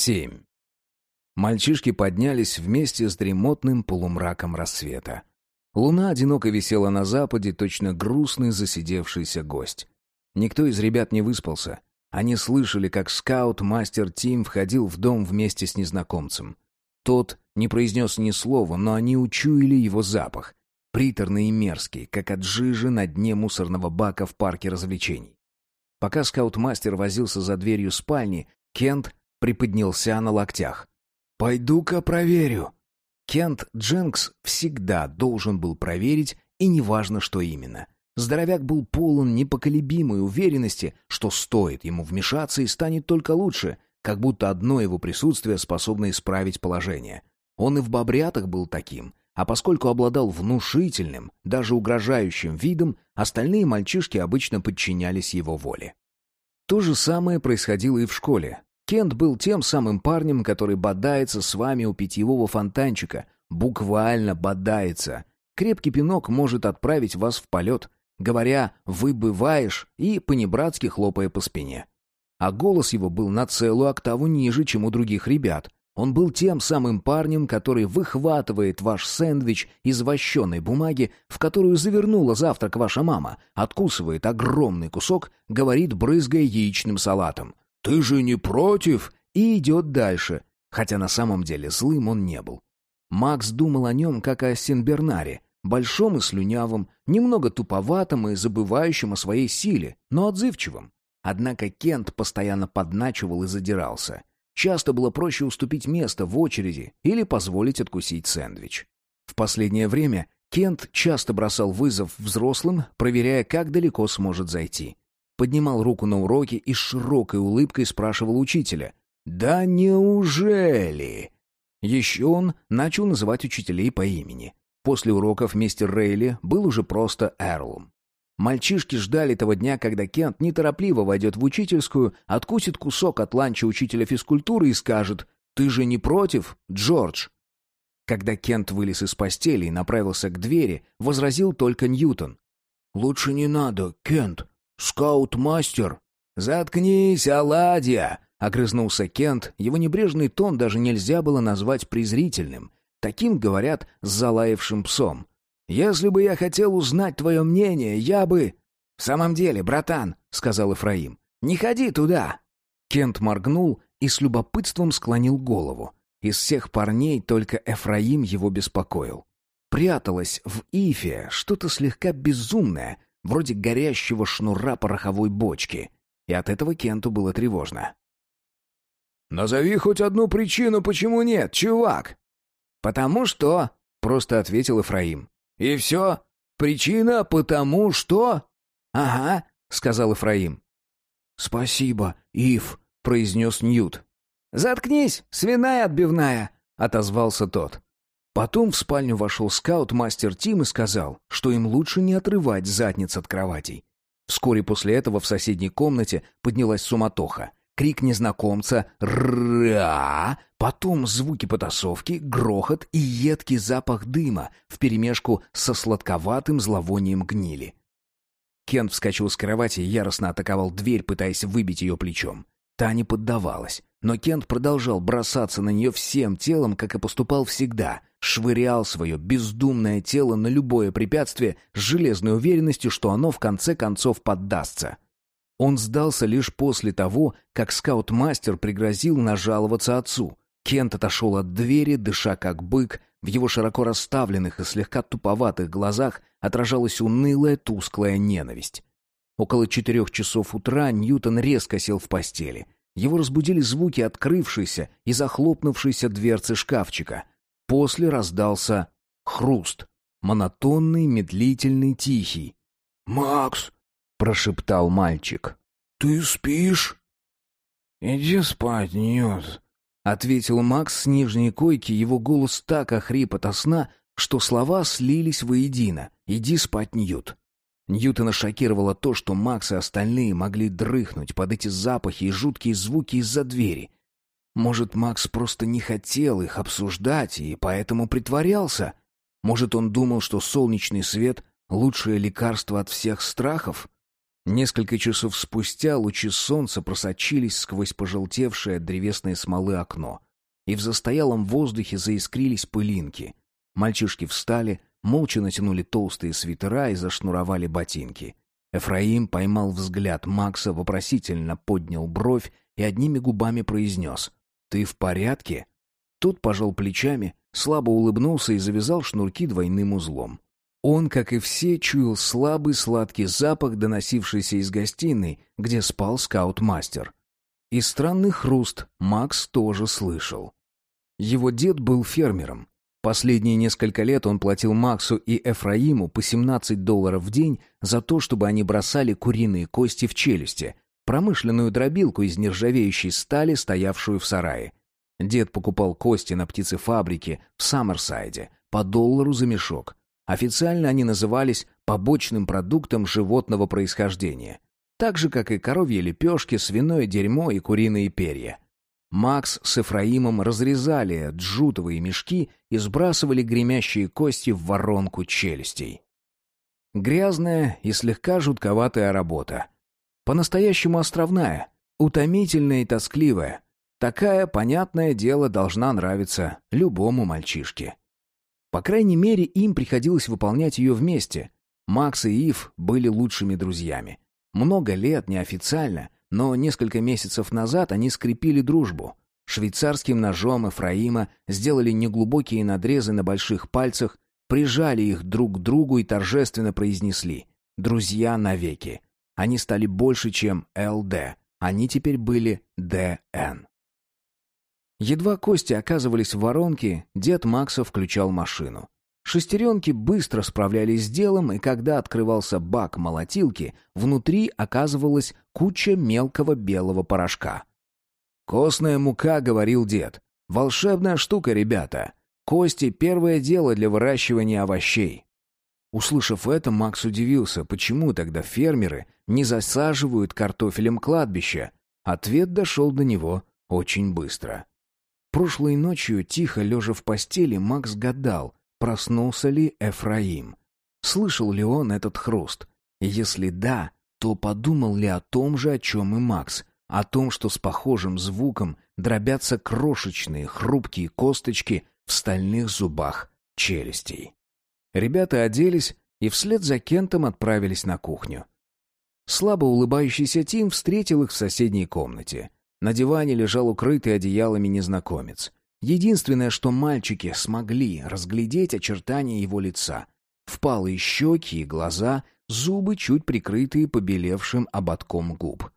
Семь. Мальчишки поднялись вместе с дремотным полумраком рассвета. Луна одиноко висела на западе, точно грустный засидевшийся гость. Никто из ребят не выспался. Они слышали, как скаут-мастер Тим входил в дом вместе с незнакомцем. Тот не произнес ни слова, но они учуяли его запах. Приторный и мерзкий, как от жижи на дне мусорного бака в парке развлечений. Пока скаут-мастер возился за дверью спальни, Кент приподнялся на локтях. «Пойду-ка проверю». Кент Дженкс всегда должен был проверить, и неважно, что именно. Здоровяк был полон непоколебимой уверенности, что стоит ему вмешаться и станет только лучше, как будто одно его присутствие способно исправить положение. Он и в бобрятах был таким, а поскольку обладал внушительным, даже угрожающим видом, остальные мальчишки обычно подчинялись его воле. То же самое происходило и в школе. Кент был тем самым парнем, который бодается с вами у питьевого фонтанчика, буквально бодается. Крепкий пинок может отправить вас в полет, говоря «вы бываешь» и понебратски хлопая по спине. А голос его был на целую октаву ниже, чем у других ребят, он был тем самым парнем, который выхватывает ваш сэндвич из вощеной бумаги, в которую завернула завтрак ваша мама, откусывает огромный кусок, говорит, брызгая яичным салатом. «Ты же не против?» и идет дальше, хотя на самом деле злым он не был. Макс думал о нем, как о Синбернаре, большом и слюнявом, немного туповатом и забывающем о своей силе, но отзывчивом. Однако Кент постоянно подначивал и задирался. Часто было проще уступить место в очереди или позволить откусить сэндвич. В последнее время Кент часто бросал вызов взрослым, проверяя, как далеко сможет зайти. Поднимал руку на уроке и с широкой улыбкой спрашивал учителя. «Да неужели?» Еще он начал называть учителей по имени. После уроков мистер Рейли был уже просто Эрлом. Мальчишки ждали того дня, когда Кент неторопливо войдет в учительскую, откусит кусок от ланча учителя физкультуры и скажет «Ты же не против, Джордж?» Когда Кент вылез из постели и направился к двери, возразил только Ньютон. «Лучше не надо, Кент. Скаут-мастер». «Заткнись, оладья!» — огрызнулся Кент. Его небрежный тон даже нельзя было назвать презрительным. Таким говорят с залаявшим псом. Если бы я хотел узнать твое мнение, я бы...» «В самом деле, братан», — сказал Эфраим, — «не ходи туда». Кент моргнул и с любопытством склонил голову. Из всех парней только Эфраим его беспокоил. Пряталось в Ифе что-то слегка безумное, вроде горящего шнура пороховой бочки. И от этого Кенту было тревожно. «Назови хоть одну причину, почему нет, чувак!» «Потому что...» — просто ответил Эфраим. «И все? Причина потому что...» «Ага», — сказал Эфраим. «Спасибо, Ив», — произнес Ньют. «Заткнись, свиная отбивная», — отозвался тот. Потом в спальню вошел скаут-мастер Тим и сказал, что им лучше не отрывать задниц от кроватей. Вскоре после этого в соседней комнате поднялась суматоха крик незнакомца «Ра!», потом звуки потасовки, грохот и едкий запах дыма вперемешку со сладковатым зловонием гнили. Кент вскочил с кровати и яростно атаковал дверь, пытаясь выбить ее плечом. Та не поддавалась, но Кент продолжал бросаться на нее всем телом, как и поступал всегда, швырял свое бездумное тело на любое препятствие с железной уверенностью, что оно в конце концов поддастся. Он сдался лишь после того, как скаут-мастер пригрозил нажаловаться отцу. Кент отошел от двери, дыша как бык, в его широко расставленных и слегка туповатых глазах отражалась унылая, тусклая ненависть. Около четырех часов утра Ньютон резко сел в постели. Его разбудили звуки открывшейся и захлопнувшейся дверцы шкафчика. После раздался хруст. Монотонный, медлительный, тихий. «Макс!» прошептал мальчик. «Ты спишь?» «Иди спать, Ньют», — ответил Макс с нижней койки, его голос так охрип ото сна, что слова слились воедино. «Иди спать, Ньют». Ньютона шокировало то, что Макс и остальные могли дрыхнуть под эти запахи и жуткие звуки из-за двери. Может, Макс просто не хотел их обсуждать и поэтому притворялся? Может, он думал, что солнечный свет — лучшее лекарство от всех страхов? Несколько часов спустя лучи солнца просочились сквозь пожелтевшее от древесной смолы окно, и в застоялом воздухе заискрились пылинки. Мальчишки встали, молча натянули толстые свитера и зашнуровали ботинки. Эфраим поймал взгляд Макса, вопросительно поднял бровь и одними губами произнес «Ты в порядке?» Тот пожал плечами, слабо улыбнулся и завязал шнурки двойным узлом. Он, как и все, чуял слабый сладкий запах, доносившийся из гостиной, где спал скаут-мастер. И странный хруст Макс тоже слышал. Его дед был фермером. Последние несколько лет он платил Максу и Эфраиму по 17 долларов в день за то, чтобы они бросали куриные кости в челюсти, промышленную дробилку из нержавеющей стали, стоявшую в сарае. Дед покупал кости на птицефабрике в Саммерсайде по доллару за мешок, Официально они назывались побочным продуктом животного происхождения, так же, как и коровьи лепешки, свиное дерьмо и куриные перья. Макс с Эфраимом разрезали джутовые мешки и сбрасывали гремящие кости в воронку челюстей. Грязная и слегка жутковатая работа. По-настоящему островная, утомительная и тоскливая. Такая, понятное дело, должна нравиться любому мальчишке. По крайней мере, им приходилось выполнять ее вместе. Макс и Ив были лучшими друзьями. Много лет, неофициально, но несколько месяцев назад они скрепили дружбу. Швейцарским ножом Эфраима сделали неглубокие надрезы на больших пальцах, прижали их друг к другу и торжественно произнесли «Друзья навеки». Они стали больше, чем ЛД. Они теперь были ДН. Едва кости оказывались в воронке, дед Макса включал машину. Шестеренки быстро справлялись с делом, и когда открывался бак молотилки, внутри оказывалась куча мелкого белого порошка. «Костная мука», — говорил дед. «Волшебная штука, ребята. Кости — первое дело для выращивания овощей». Услышав это, Макс удивился, почему тогда фермеры не засаживают картофелем кладбище. Ответ дошел до него очень быстро. Прошлой ночью, тихо лежа в постели, Макс гадал, проснулся ли Эфраим. Слышал ли он этот хруст? Если да, то подумал ли о том же, о чем и Макс, о том, что с похожим звуком дробятся крошечные хрупкие косточки в стальных зубах челюстей. Ребята оделись и вслед за Кентом отправились на кухню. Слабо улыбающийся Тим встретил их в соседней комнате. На диване лежал укрытый одеялами незнакомец. Единственное, что мальчики смогли разглядеть очертания его лица. Впалые щеки и глаза, зубы чуть прикрытые побелевшим ободком губ.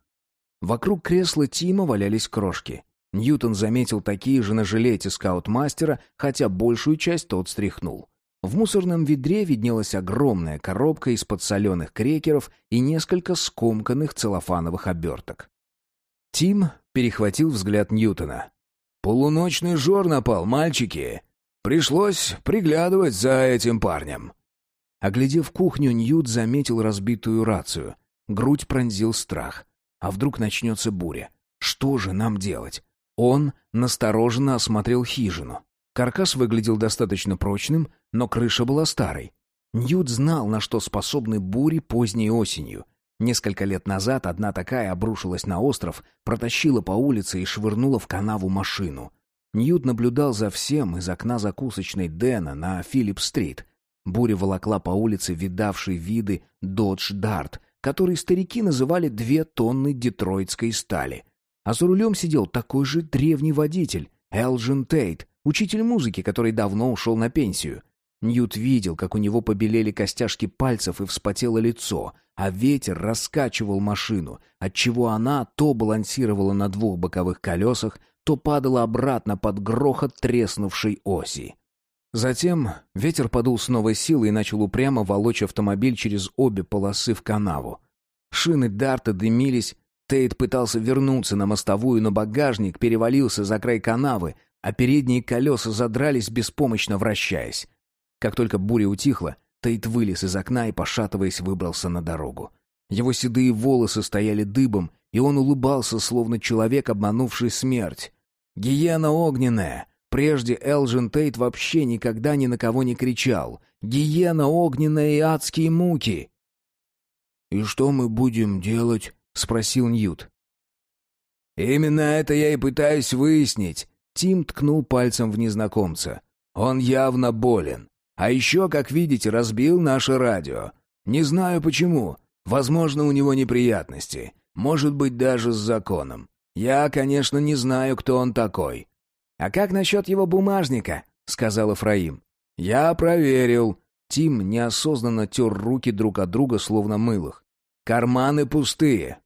Вокруг кресла Тима валялись крошки. Ньютон заметил такие же на жилете скаут-мастера, хотя большую часть тот стряхнул. В мусорном ведре виднелась огромная коробка из-под соленых крекеров и несколько скомканных целлофановых оберток. Тим перехватил взгляд Ньютона. «Полуночный жор напал, мальчики. Пришлось приглядывать за этим парнем». Оглядев кухню, Ньют заметил разбитую рацию. Грудь пронзил страх. А вдруг начнется буря? Что же нам делать? Он настороженно осмотрел хижину. Каркас выглядел достаточно прочным, но крыша была старой. Ньют знал, на что способны бури поздней осенью. Несколько лет назад одна такая обрушилась на остров, протащила по улице и швырнула в канаву машину. Ньют наблюдал за всем из окна закусочной Дэна на Филипп-стрит. Буря волокла по улице видавший виды «Додж Дарт», который старики называли «две тонны детройтской стали». А за рулем сидел такой же древний водитель, Элджин Тейт, учитель музыки, который давно ушел на пенсию. Ньют видел, как у него побелели костяшки пальцев и вспотело лицо, а ветер раскачивал машину, отчего она то балансировала на двух боковых колесах, то падала обратно под грохот треснувшей оси. Затем ветер подул с новой силой и начал упрямо волочь автомобиль через обе полосы в канаву. Шины Дарта дымились, Тейт пытался вернуться на мостовую, но багажник перевалился за край канавы, а передние колеса задрались, беспомощно вращаясь. Как только буря утихла, Тейт вылез из окна и, пошатываясь, выбрался на дорогу. Его седые волосы стояли дыбом, и он улыбался, словно человек, обманувший смерть. «Гиена огненная!» Прежде Элджин Тейт вообще никогда ни на кого не кричал. «Гиена огненная и адские муки!» «И что мы будем делать?» — спросил Ньют. «Именно это я и пытаюсь выяснить», — Тим ткнул пальцем в незнакомца. «Он явно болен. А еще, как видите, разбил наше радио. Не знаю почему. Возможно, у него неприятности. Может быть, даже с законом. Я, конечно, не знаю, кто он такой». «А как насчет его бумажника?» — сказал Эфраим. «Я проверил». Тим неосознанно тер руки друг от друга, словно мылых. «Карманы пустые».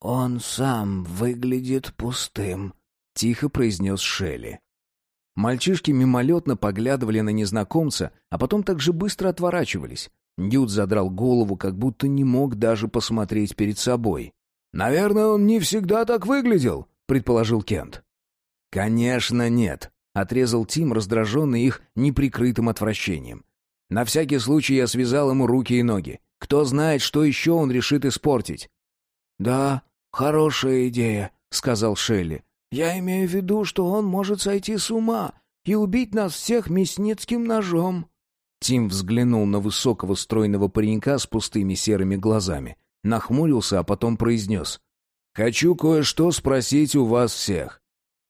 «Он сам выглядит пустым», — тихо произнес Шелли. Мальчишки мимолетно поглядывали на незнакомца, а потом так же быстро отворачивались. Ньют задрал голову, как будто не мог даже посмотреть перед собой. «Наверное, он не всегда так выглядел», — предположил Кент. «Конечно нет», — отрезал Тим, раздраженный их неприкрытым отвращением. «На всякий случай я связал ему руки и ноги. Кто знает, что еще он решит испортить». «Да, хорошая идея», — сказал Шелли. «Я имею в виду, что он может сойти с ума и убить нас всех мясницким ножом». Тим взглянул на высокого стройного паренька с пустыми серыми глазами, нахмурился, а потом произнес. «Хочу кое-что спросить у вас всех.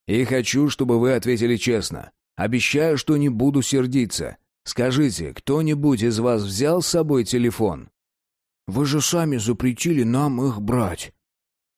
И хочу, чтобы вы ответили честно. Обещаю, что не буду сердиться. Скажите, кто-нибудь из вас взял с собой телефон? Вы же сами запретили нам их брать.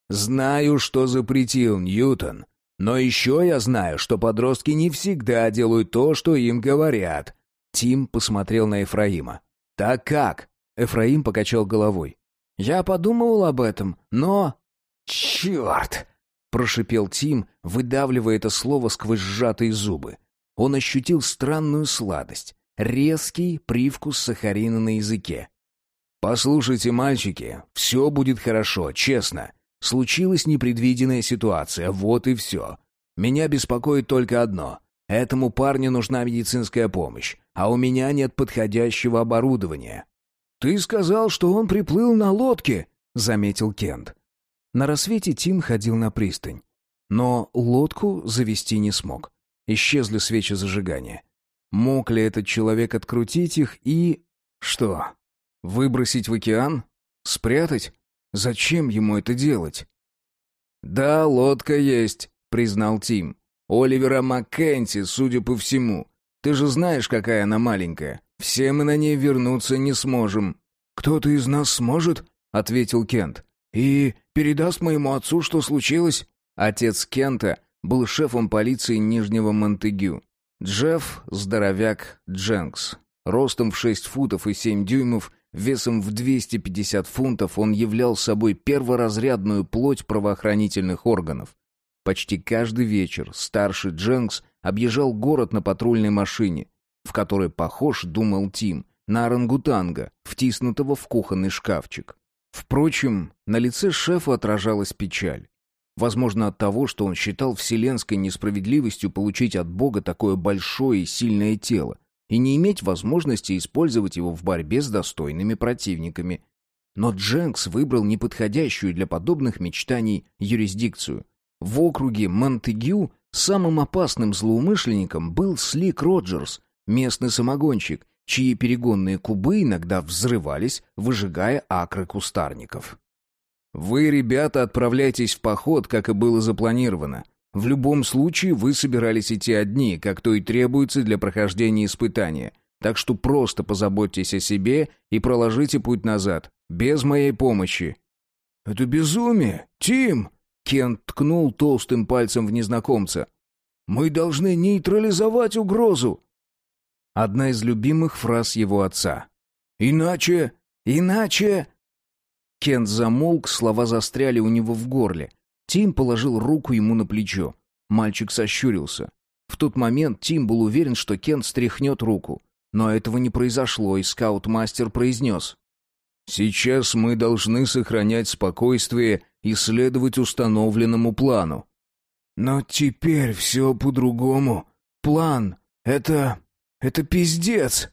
Знаю, что запретил Ньютон. Но еще я знаю, что подростки не всегда делают то, что им говорят. Тим посмотрел на Ефраима. Так как? Эфраим покачал головой. Я подумывал об этом, но... Черт! прошипел Тим, выдавливая это слово сквозь сжатые зубы. Он ощутил странную сладость, резкий привкус сахарина на языке. «Послушайте, мальчики, все будет хорошо, честно. Случилась непредвиденная ситуация, вот и все. Меня беспокоит только одно. Этому парню нужна медицинская помощь, а у меня нет подходящего оборудования». «Ты сказал, что он приплыл на лодке», — заметил Кент. На рассвете Тим ходил на пристань. Но лодку завести не смог. Исчезли свечи зажигания. Мог ли этот человек открутить их и... Что? Выбросить в океан? Спрятать? Зачем ему это делать? «Да, лодка есть», — признал Тим. «Оливера Маккенти, судя по всему. Ты же знаешь, какая она маленькая. Все мы на ней вернуться не сможем». «Кто-то из нас сможет?» — ответил Кент. «И передаст моему отцу, что случилось?» Отец Кента был шефом полиции Нижнего Монтегю. Джефф – здоровяк Дженкс. Ростом в 6 футов и 7 дюймов, весом в 250 фунтов он являл собой перворазрядную плоть правоохранительных органов. Почти каждый вечер старший Дженкс объезжал город на патрульной машине, в которой похож, думал Тим, на орангутанга, втиснутого в кухонный шкафчик. Впрочем, на лице шефа отражалась печаль. Возможно, от того, что он считал вселенской несправедливостью получить от Бога такое большое и сильное тело и не иметь возможности использовать его в борьбе с достойными противниками. Но Дженкс выбрал неподходящую для подобных мечтаний юрисдикцию. В округе Монтегю самым опасным злоумышленником был Слик Роджерс, местный самогонщик, чьи перегонные кубы иногда взрывались, выжигая акры кустарников. «Вы, ребята, отправляйтесь в поход, как и было запланировано. В любом случае вы собирались идти одни, как то и требуется для прохождения испытания. Так что просто позаботьтесь о себе и проложите путь назад, без моей помощи». «Это безумие! Тим!» Кент ткнул толстым пальцем в незнакомца. «Мы должны нейтрализовать угрозу!» Одна из любимых фраз его отца. «Иначе... иначе...» Кент замолк, слова застряли у него в горле. Тим положил руку ему на плечо. Мальчик сощурился. В тот момент Тим был уверен, что Кент стряхнет руку. Но этого не произошло, и скаут-мастер произнес. «Сейчас мы должны сохранять спокойствие и следовать установленному плану». «Но теперь все по-другому. План — это... Это пиздец!»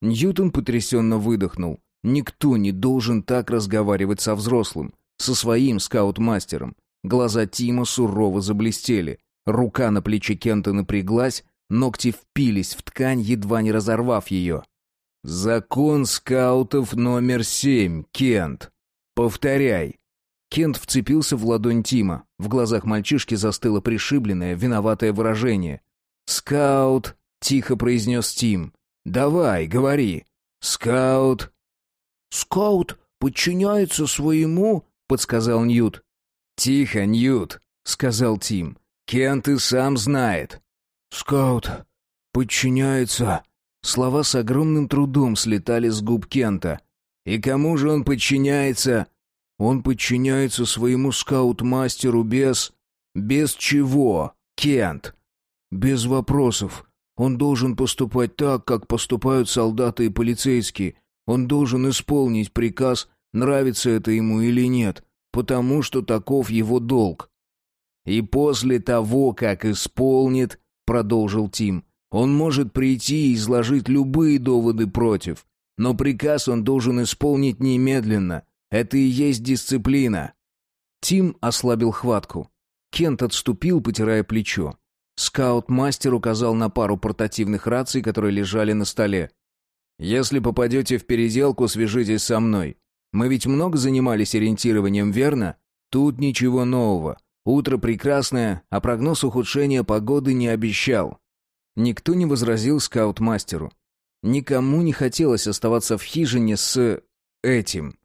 Ньютон потрясенно выдохнул. Никто не должен так разговаривать со взрослым, со своим скаут-мастером. Глаза Тима сурово заблестели. Рука на плече Кента напряглась, ногти впились в ткань, едва не разорвав ее. «Закон скаутов номер семь, Кент. Повторяй. Кент вцепился в ладонь Тима. В глазах мальчишки застыло пришибленное, виноватое выражение. «Скаут», — тихо произнес Тим. «Давай, говори». «Скаут». «Скаут подчиняется своему», — подсказал Ньют. «Тихо, Ньют», — сказал Тим. «Кент и сам знает». «Скаут подчиняется...» Слова с огромным трудом слетали с губ Кента. «И кому же он подчиняется?» «Он подчиняется своему скаут-мастеру без...» «Без чего, Кент?» «Без вопросов. Он должен поступать так, как поступают солдаты и полицейские. Он должен исполнить приказ, нравится это ему или нет, потому что таков его долг». «И после того, как исполнит, — продолжил Тим, — он может прийти и изложить любые доводы против, но приказ он должен исполнить немедленно. Это и есть дисциплина». Тим ослабил хватку. Кент отступил, потирая плечо. Скаут-мастер указал на пару портативных раций, которые лежали на столе. «Если попадете в переделку, свяжитесь со мной. Мы ведь много занимались ориентированием, верно? Тут ничего нового. Утро прекрасное, а прогноз ухудшения погоды не обещал». Никто не возразил скаут-мастеру. Никому не хотелось оставаться в хижине с... этим.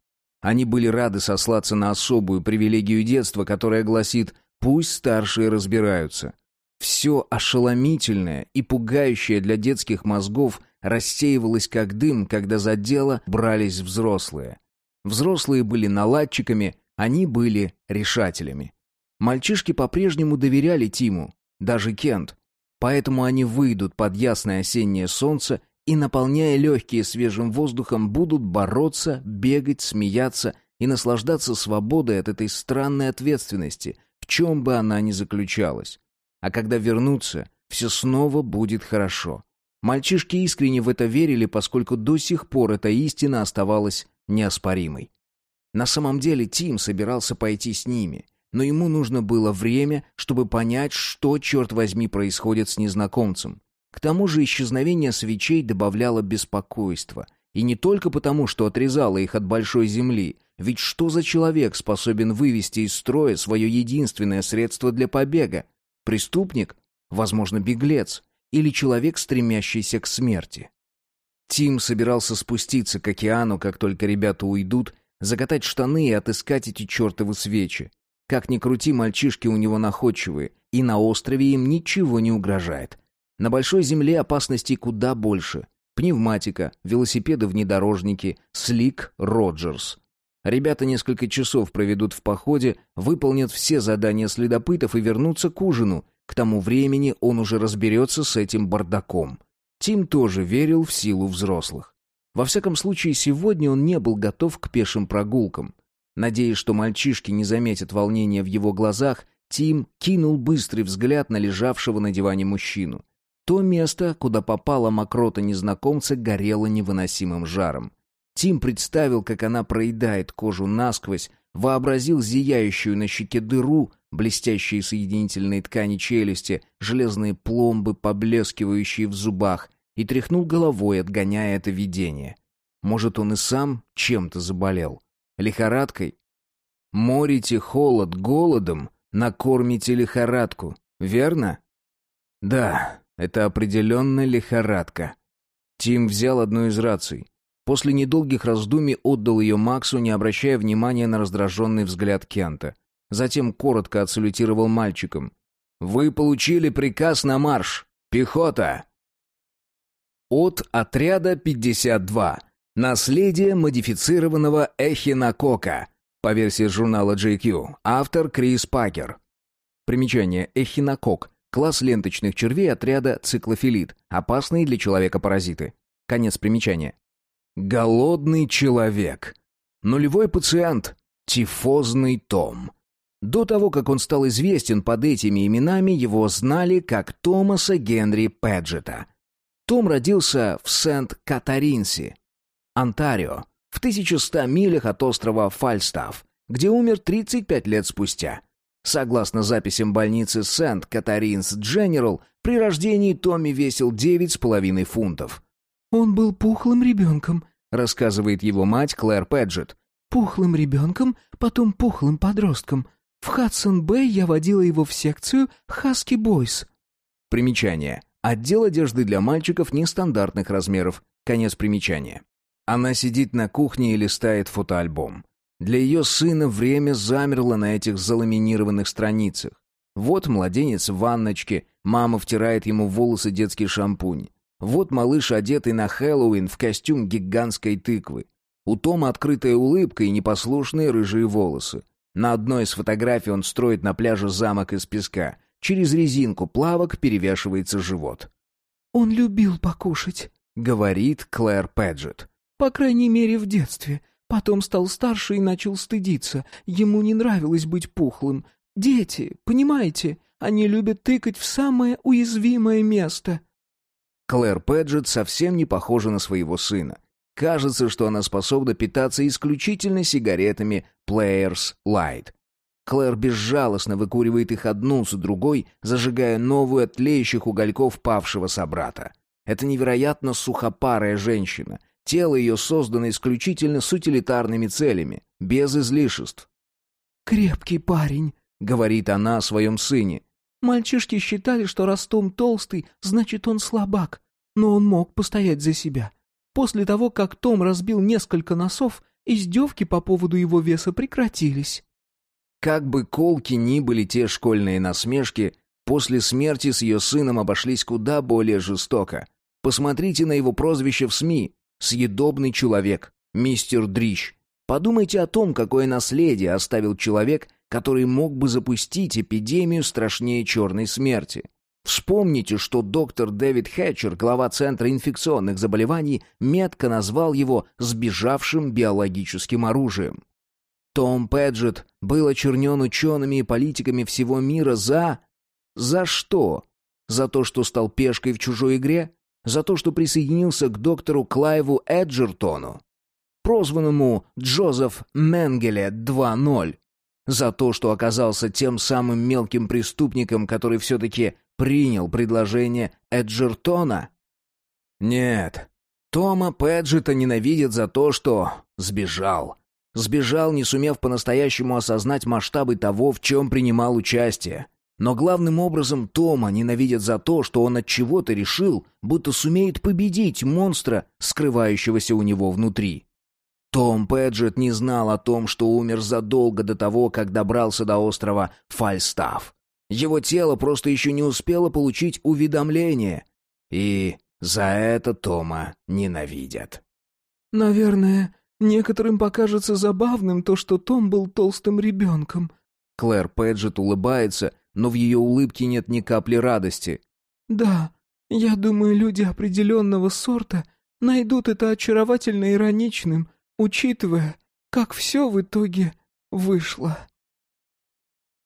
Они были рады сослаться на особую привилегию детства, которая гласит «пусть старшие разбираются». Все ошеломительное и пугающее для детских мозгов рассеивалось как дым, когда за дело брались взрослые. Взрослые были наладчиками, они были решателями. Мальчишки по-прежнему доверяли Тиму, даже Кент. Поэтому они выйдут под ясное осеннее солнце и, наполняя легкие свежим воздухом, будут бороться, бегать, смеяться и наслаждаться свободой от этой странной ответственности, в чем бы она ни заключалась. А когда вернутся, все снова будет хорошо. Мальчишки искренне в это верили, поскольку до сих пор эта истина оставалась неоспоримой. На самом деле Тим собирался пойти с ними, но ему нужно было время, чтобы понять, что, черт возьми, происходит с незнакомцем. К тому же исчезновение свечей добавляло беспокойства. И не только потому, что отрезало их от большой земли. Ведь что за человек способен вывести из строя свое единственное средство для побега? Преступник? Возможно, беглец. Или человек, стремящийся к смерти. Тим собирался спуститься к океану, как только ребята уйдут, закатать штаны и отыскать эти чертовы свечи. Как ни крути, мальчишки у него находчивые, и на острове им ничего не угрожает. На большой земле опасностей куда больше. Пневматика, велосипеды-внедорожники, Слик Роджерс. Ребята несколько часов проведут в походе, выполнят все задания следопытов и вернутся к ужину. К тому времени он уже разберется с этим бардаком. Тим тоже верил в силу взрослых. Во всяком случае, сегодня он не был готов к пешим прогулкам. Надеясь, что мальчишки не заметят волнения в его глазах, Тим кинул быстрый взгляд на лежавшего на диване мужчину. То место, куда попала мокрота незнакомца, горело невыносимым жаром. Тим представил, как она проедает кожу насквозь, вообразил зияющую на щеке дыру, блестящие соединительные ткани челюсти, железные пломбы, поблескивающие в зубах, и тряхнул головой, отгоняя это видение. Может, он и сам чем-то заболел? Лихорадкой? Морите холод голодом, накормите лихорадку, верно? Да, это определенно лихорадка. Тим взял одну из раций. После недолгих раздумий отдал ее Максу, не обращая внимания на раздраженный взгляд Кента. Затем коротко отсалютировал мальчикам. «Вы получили приказ на марш! Пехота!» От отряда 52. Наследие модифицированного эхинокока. По версии журнала JQ. Автор Крис Пакер. Примечание. Эхинокок. Класс ленточных червей отряда циклофилит. Опасные для человека паразиты. Конец примечания. Голодный человек. Нулевой пациент. Тифозный том. До того, как он стал известен под этими именами, его знали как Томаса Генри Педжета. Том родился в Сент-Катаринсе, Онтарио, в 1100 милях от острова Фальстаф, где умер 35 лет спустя. Согласно записям больницы Сент-Катаринс Дженерал, при рождении Томми весил 9,5 фунтов. «Он был пухлым ребенком», — рассказывает его мать Клэр Педжет. пухлым ребенком, потом пухлым подростком. В Хадсон-Бэй я водила его в секцию «Хаски Бойс». Примечание. Отдел одежды для мальчиков нестандартных размеров. Конец примечания. Она сидит на кухне и листает фотоальбом. Для ее сына время замерло на этих заламинированных страницах. Вот младенец в ванночке, мама втирает ему в волосы детский шампунь. Вот малыш, одетый на Хэллоуин в костюм гигантской тыквы. У Тома открытая улыбка и непослушные рыжие волосы. На одной из фотографий он строит на пляже замок из песка. Через резинку плавок перевешивается живот. «Он любил покушать», — говорит Клэр Пэджетт. «По крайней мере, в детстве. Потом стал старше и начал стыдиться. Ему не нравилось быть пухлым. Дети, понимаете, они любят тыкать в самое уязвимое место». Клэр Пэджетт совсем не похожа на своего сына. Кажется, что она способна питаться исключительно сигаретами Players Light. Клэр безжалостно выкуривает их одну за другой, зажигая новую от тлеющих угольков павшего собрата. Это невероятно сухопарая женщина. Тело ее создано исключительно с утилитарными целями, без излишеств. «Крепкий парень», — говорит она о своем сыне. «Мальчишки считали, что раз Том толстый, значит, он слабак. Но он мог постоять за себя. После того, как Том разбил несколько носов, издевки по поводу его веса прекратились». Как бы колки ни были те школьные насмешки, после смерти с ее сыном обошлись куда более жестоко. Посмотрите на его прозвище в СМИ. «Съедобный человек», «Мистер Дрищ». Подумайте о том, какое наследие оставил человек, который мог бы запустить эпидемию страшнее черной смерти. Вспомните, что доктор Дэвид Хэтчер, глава Центра инфекционных заболеваний, метко назвал его «сбежавшим биологическим оружием». Том Пэджетт был очернен учеными и политиками всего мира за... За что? За то, что стал пешкой в чужой игре? За то, что присоединился к доктору Клайву Эджертону? Прозванному Джозеф Менгеле 2.0? За то, что оказался тем самым мелким преступником, который все-таки принял предложение Эджертона? Нет, Тома Пэджета ненавидят за то, что сбежал. Сбежал, не сумев по-настоящему осознать масштабы того, в чем принимал участие. Но главным образом Тома ненавидят за то, что он от чего-то решил, будто сумеет победить монстра, скрывающегося у него внутри. Том Пэджет не знал о том, что умер задолго до того, как добрался до острова Фальстаф. Его тело просто еще не успело получить уведомление. И за это Тома ненавидят. «Наверное, некоторым покажется забавным то, что Том был толстым ребенком». Клэр Пэджет улыбается, но в ее улыбке нет ни капли радости. «Да, я думаю, люди определенного сорта найдут это очаровательно ироничным, учитывая, как все в итоге вышло».